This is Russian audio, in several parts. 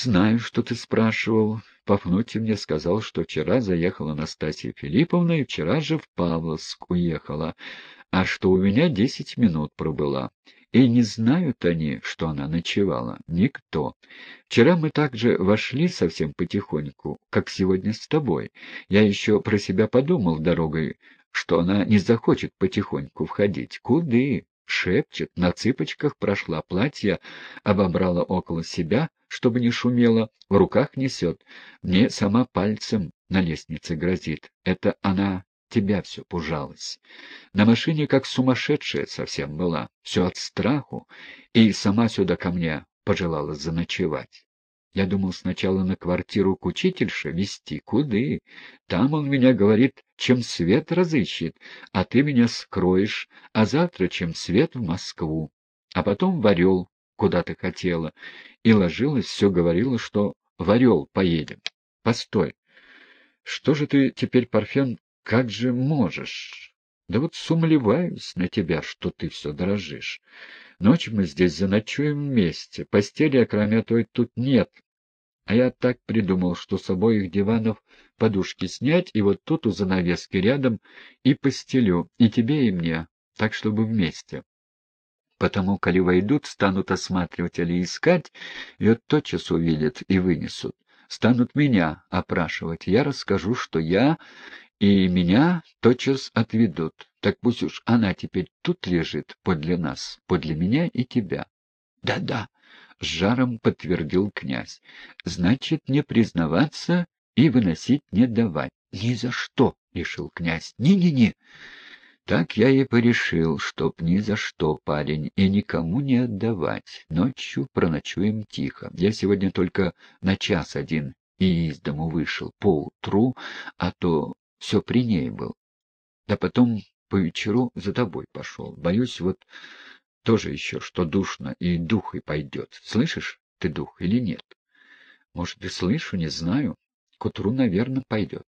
Знаю, что ты спрашивал. Пафнутий мне сказал, что вчера заехала Настасья Филипповна и вчера же в Павловск уехала, а что у меня десять минут пробыла. И не знают они, что она ночевала. Никто. Вчера мы также вошли совсем потихоньку, как сегодня с тобой. Я еще про себя подумал дорогой, что она не захочет потихоньку входить. Куды? Шепчет, на цыпочках прошла платье, обобрала около себя, чтобы не шумело, в руках несет. Мне сама пальцем на лестнице грозит. Это она тебя все пужалась. На машине как сумасшедшая совсем была, все от страху, и сама сюда ко мне пожелала заночевать. Я думал сначала на квартиру к учительше вести. Куды? Там он меня, говорит, чем свет разыщет, а ты меня скроешь, а завтра чем свет в Москву. А потом в Орел, куда ты хотела. И ложилась, все говорила, что в Орел поедем. Постой. Что же ты теперь, Парфен, как же можешь? Да вот сумлеваюсь на тебя, что ты все дорожишь. Ночь мы здесь заночуем вместе. Постели, кроме той, тут нет. А я так придумал, что с обоих диванов подушки снять, и вот тут у занавески рядом и постелю, и тебе, и мне, так чтобы вместе. Потому, коли войдут, станут осматривать или искать, ее тотчас увидят и вынесут. Станут меня опрашивать. Я расскажу, что я, и меня тотчас отведут. Так пусть уж она теперь тут лежит, подле нас, подле меня и тебя. Да-да, — с жаром подтвердил князь. Значит, не признаваться и выносить не давать. Ни за что, — решил князь. Не-не-не. Так я и порешил, чтоб ни за что, парень, и никому не отдавать. Ночью проночуем тихо. Я сегодня только на час один и из дому вышел, поутру, а то все при ней был. Да потом по вечеру за тобой пошел. Боюсь, вот тоже еще, что душно, и дух и пойдет. Слышишь ты дух или нет? Может, и слышу, не знаю. К утру, наверное, пойдет.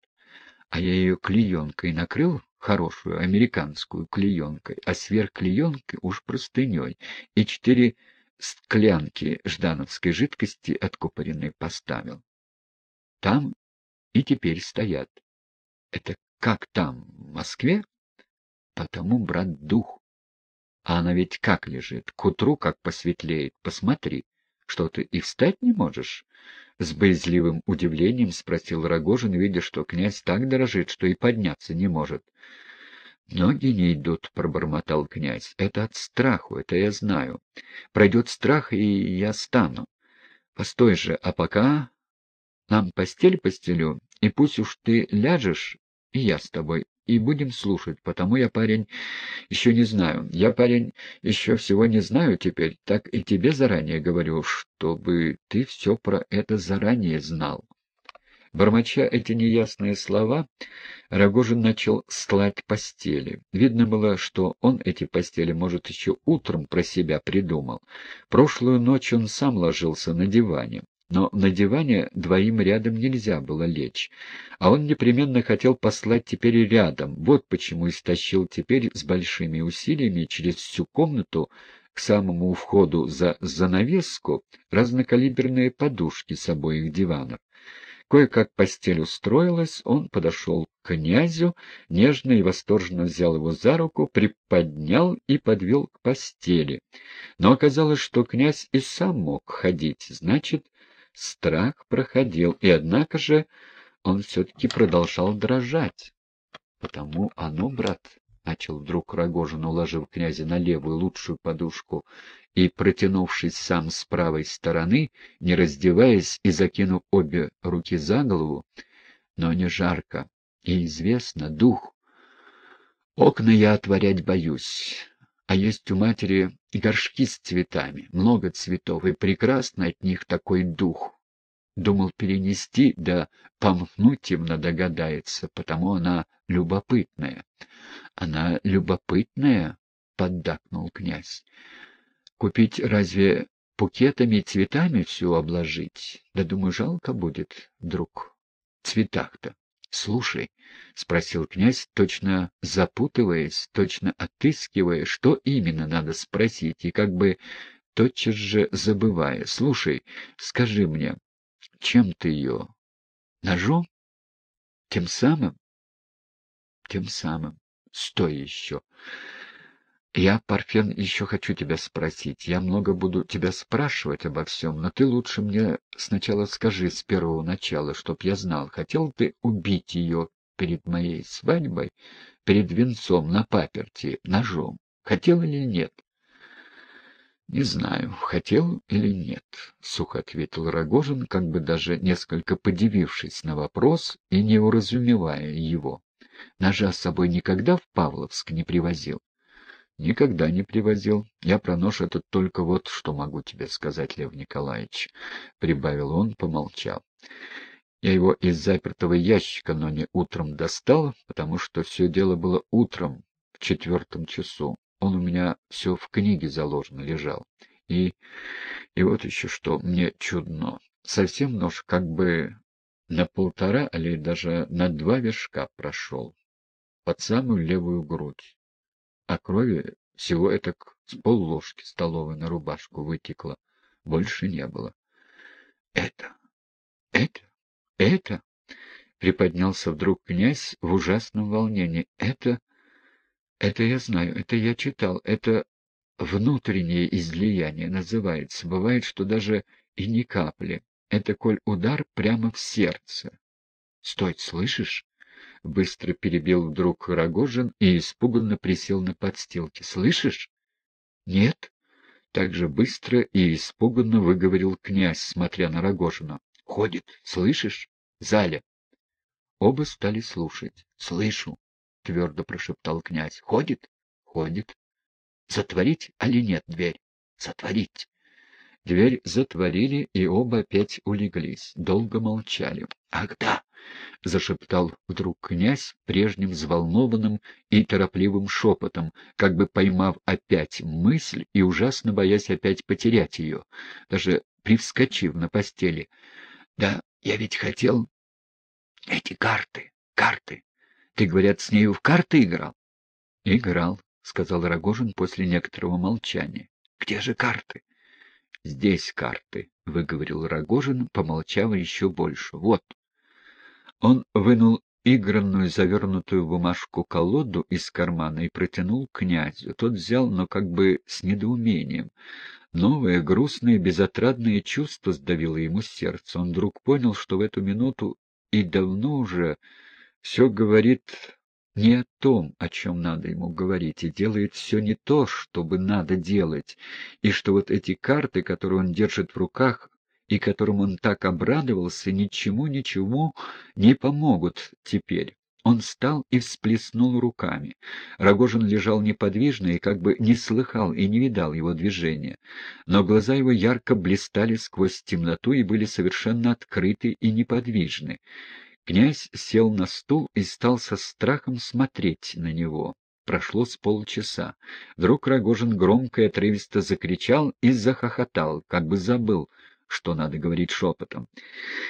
А я ее клеенкой накрыл, хорошую американскую клеенкой, а сверх клеенки уж простыней, и четыре склянки ждановской жидкости откупоренной поставил. Там и теперь стоят. Это как там, в Москве? Потому, брат, дух. А она ведь как лежит? К утру как посветлеет. Посмотри. Что ты и встать не можешь? С боязливым удивлением спросил Рогожин, видя, что князь так дорожит, что и подняться не может. «Ноги не идут», — пробормотал князь. «Это от страху, это я знаю. Пройдет страх, и я стану. Постой же, а пока нам постель постелю, и пусть уж ты ляжешь, и я с тобой, и будем слушать, потому я, парень, еще не знаю. Я, парень, еще всего не знаю теперь, так и тебе заранее говорю, чтобы ты все про это заранее знал. Бормоча эти неясные слова, Рогожин начал стлать постели. Видно было, что он эти постели, может, еще утром про себя придумал. Прошлую ночь он сам ложился на диване но на диване двоим рядом нельзя было лечь, а он непременно хотел послать теперь рядом. Вот почему истощил теперь с большими усилиями через всю комнату к самому входу за занавеску разнокалиберные подушки с обоих диванов. Кое-как постель устроилась, он подошел к князю, нежно и восторженно взял его за руку, приподнял и подвел к постели. Но оказалось, что князь и сам мог ходить, значит, Страх проходил, и однако же он все-таки продолжал дрожать. Потому оно, брат, — начал вдруг Рогожин, уложив князя на левую лучшую подушку и, протянувшись сам с правой стороны, не раздеваясь и закинув обе руки за голову, но не жарко, и известно, дух. Окна я отворять боюсь, а есть у матери горшки с цветами, много цветов, и прекрасно от них такой дух. Думал перенести, да Памфнутьевна догадается, потому она любопытная. Она любопытная, — поддакнул князь. Купить разве букетами и цветами все обложить? Да, думаю, жалко будет, друг, цветах-то. — Слушай, — спросил князь, точно запутываясь, точно отыскивая, что именно надо спросить, и как бы тотчас же забывая. — Слушай, скажи мне, Чем ты ее? Ножом? Тем самым? Тем самым. Стой еще. Я, Парфен, еще хочу тебя спросить. Я много буду тебя спрашивать обо всем, но ты лучше мне сначала скажи с первого начала, чтоб я знал, хотел ты убить ее перед моей свадьбой, перед венцом на паперти, ножом? Хотел или нет? — Не знаю, хотел или нет, — сухо ответил Рогожин, как бы даже несколько подивившись на вопрос и не уразумевая его. Ножа с собой никогда в Павловск не привозил? — Никогда не привозил. Я про нож этот только вот что могу тебе сказать, Лев Николаевич, — прибавил он, помолчав. Я его из запертого ящика, но не утром достал, потому что все дело было утром, в четвертом часу. Он у меня все в книге заложено лежал. И, и вот еще что, мне чудно. Совсем нож как бы на полтора или даже на два вершка прошел, под самую левую грудь а крови всего это с полложки столовой на рубашку вытекло. Больше не было. — Это, это, это... — приподнялся вдруг князь в ужасном волнении. — Это... Это я знаю, это я читал, это внутреннее излияние называется. Бывает, что даже и ни капли. Это, коль удар прямо в сердце. Стой, слышишь? — быстро перебил вдруг Рогожин и испуганно присел на подстилке. — Слышишь? — Нет. Так же быстро и испуганно выговорил князь, смотря на Рогожина. — Ходит. Слышишь? Заля. Оба стали слушать. — Слышу, — твердо прошептал князь. — Ходит? — Ходит. — Затворить, али нет дверь? — Затворить. Дверь затворили, и оба опять улеглись. Долго молчали. — Ах да! — зашептал вдруг князь прежним взволнованным и торопливым шепотом, как бы поймав опять мысль и ужасно боясь опять потерять ее, даже привскочив на постели. — Да я ведь хотел... Эти карты, карты. Ты, говорят, с нею в карты играл? — Играл, — сказал Рогожин после некоторого молчания. — Где же карты? — Здесь карты, — выговорил Рогожин, помолчав еще больше. — Вот. Он вынул игранную завернутую бумажку колоду из кармана и протянул князю. Тот взял, но как бы с недоумением. Новое, грустное, безотрадное чувство сдавило ему сердце. Он вдруг понял, что в эту минуту и давно уже все говорит не о том, о чем надо ему говорить, и делает все не то, что бы надо делать, и что вот эти карты, которые он держит в руках, и которым он так обрадовался, ничему-ничему не помогут теперь. Он встал и всплеснул руками. Рогожин лежал неподвижно и как бы не слыхал и не видал его движения. Но глаза его ярко блистали сквозь темноту и были совершенно открыты и неподвижны. Князь сел на стул и стал со страхом смотреть на него. Прошло с полчаса. Вдруг Рогожин громко и отрывисто закричал и захохотал, как бы забыл, что надо говорить шепотом.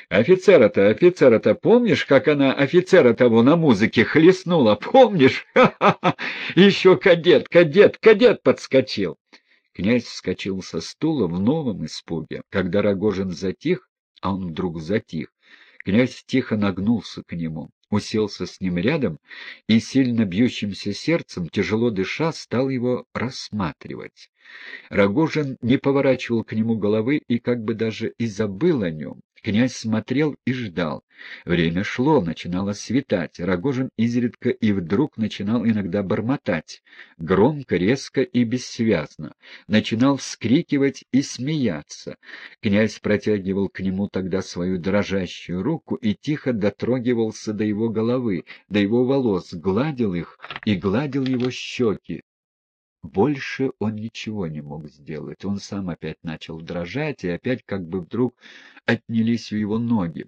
«Офицера-то, офицера-то, помнишь, как она офицера того на музыке хлестнула? Помнишь? Ха-ха-ха! Еще кадет, кадет, кадет подскочил!» Князь вскочил со стула в новом испуге. Когда Рогожин затих, а он вдруг затих, князь тихо нагнулся к нему уселся с ним рядом и сильно бьющимся сердцем, тяжело дыша, стал его рассматривать. Рогожин не поворачивал к нему головы и как бы даже и забыл о нем. Князь смотрел и ждал. Время шло, начинало светать. Рогожин изредка и вдруг начинал иногда бормотать. Громко, резко и бессвязно. Начинал вскрикивать и смеяться. Князь протягивал к нему тогда свою дрожащую руку и тихо дотрогивался до его головы, до его волос, гладил их и гладил его щеки, больше он ничего не мог сделать. Он сам опять начал дрожать, и опять как бы вдруг отнялись у его ноги.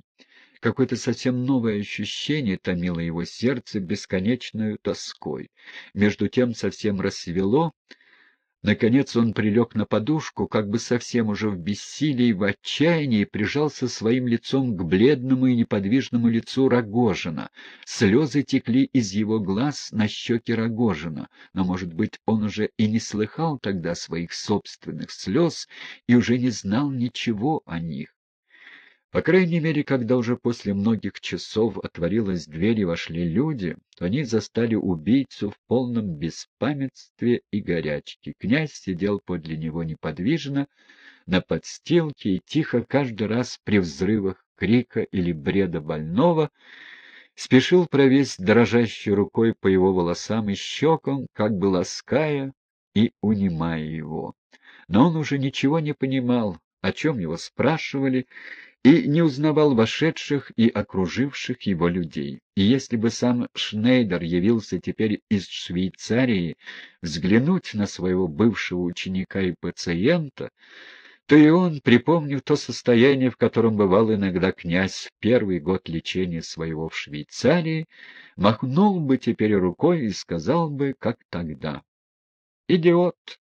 Какое-то совсем новое ощущение томило его сердце бесконечную тоской. Между тем совсем рассвело, Наконец он прилег на подушку, как бы совсем уже в бессилии, в отчаянии, прижался своим лицом к бледному и неподвижному лицу Рогожина. Слезы текли из его глаз на щеки Рогожина, но, может быть, он уже и не слыхал тогда своих собственных слез и уже не знал ничего о них. По крайней мере, когда уже после многих часов отворилась дверь и вошли люди, то они застали убийцу в полном беспамятстве и горячке. Князь сидел подле него неподвижно, на подстилке и тихо каждый раз при взрывах крика или бреда больного спешил провесть дрожащей рукой по его волосам и щекам, как бы лаская и унимая его. Но он уже ничего не понимал, о чем его спрашивали, и не узнавал вошедших и окруживших его людей. И если бы сам Шнейдер явился теперь из Швейцарии взглянуть на своего бывшего ученика и пациента, то и он, припомнив то состояние, в котором бывал иногда князь в первый год лечения своего в Швейцарии, махнул бы теперь рукой и сказал бы, как тогда. «Идиот!